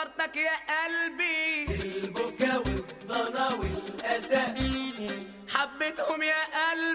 خسرتك يا قلبي. البكا والضنا والأسى حبيتهم يا قلبي.